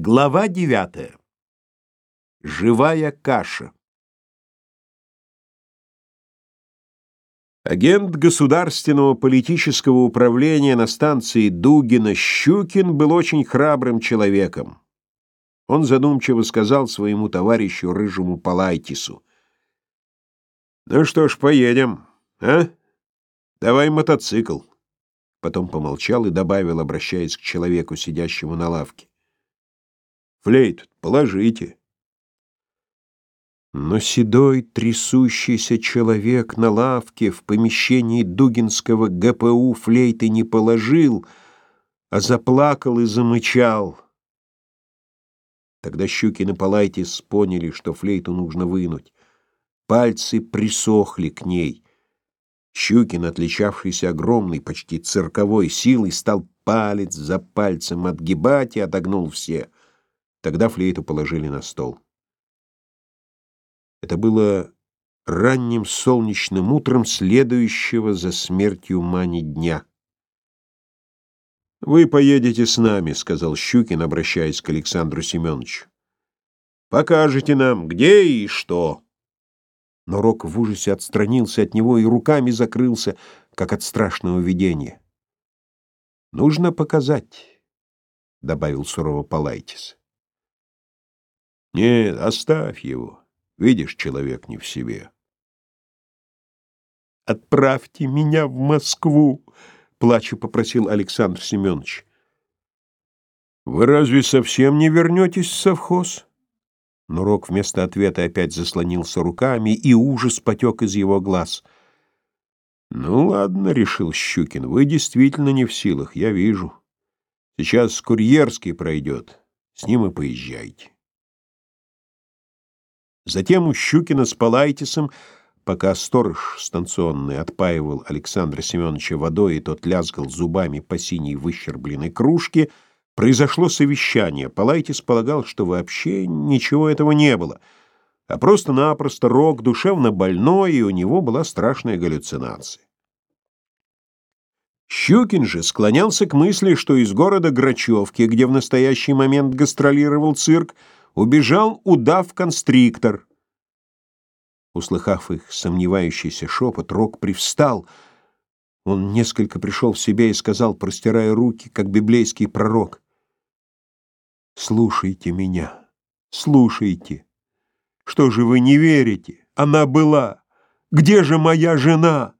Глава девятая. Живая каша. Агент государственного политического управления на станции Дугина Щукин был очень храбрым человеком. Он задумчиво сказал своему товарищу рыжему Палайтису: "Ну что ж, поедем, а? Давай мотоцикл". Потом помолчал и добавил, обращаясь к человеку, сидящему на лавке: "Флейту положите". Но седой, трясущийся человек на лавке в помещении Дугинского ГПУ флейты не положил, а заплакал и замычал. Тогда Щукин и Палайтис поняли, что флейту нужно вынуть. Пальцы присохли к ней. Щукин, отличавшийся огромной, почти цирковой силой, стал палец за пальцем отгибать и отогнул все. Тогда флейту положили на стол. Это было ранним солнечным утром следующего за смертью Мани дня. «Вы поедете с нами», — сказал Щукин, обращаясь к Александру Семеновичу. «Покажете нам, где и что». Но Рок в ужасе отстранился от него и руками закрылся, как от страшного видения. «Нужно показать», — добавил сурово Палайтис. «Нет, оставь его. Видишь, человек не в себе». «Отправьте меня в Москву», — плача попросил Александр Семенович. «Вы разве совсем не вернетесь в совхоз?» Но Рок вместо ответа опять заслонился руками, и ужас потек из его глаз. «Ну ладно», — решил Щукин, — «вы действительно не в силах, я вижу. Сейчас курьерский пройдет, с ним и поезжайте». Затем у Щукина с Палайтисом, пока сторож станционный отпаивал Александра Семеновича водой, и тот лязгал зубами по синей выщербленной кружке — Произошло совещание. Палайтис полагал, что вообще ничего этого не было, а просто-напросто Рок душевно больной, и у него была страшная галлюцинация. Щукин же склонялся к мысли, что из города Грачевки, где в настоящий момент гастролировал цирк, убежал удав-констриктор. Услыхав их сомневающийся шепот, Рок привстал. Он несколько пришел в себя и сказал, простирая руки, как библейский пророк, Слушайте меня, слушайте. Что же вы не верите? Она была. Где же моя жена?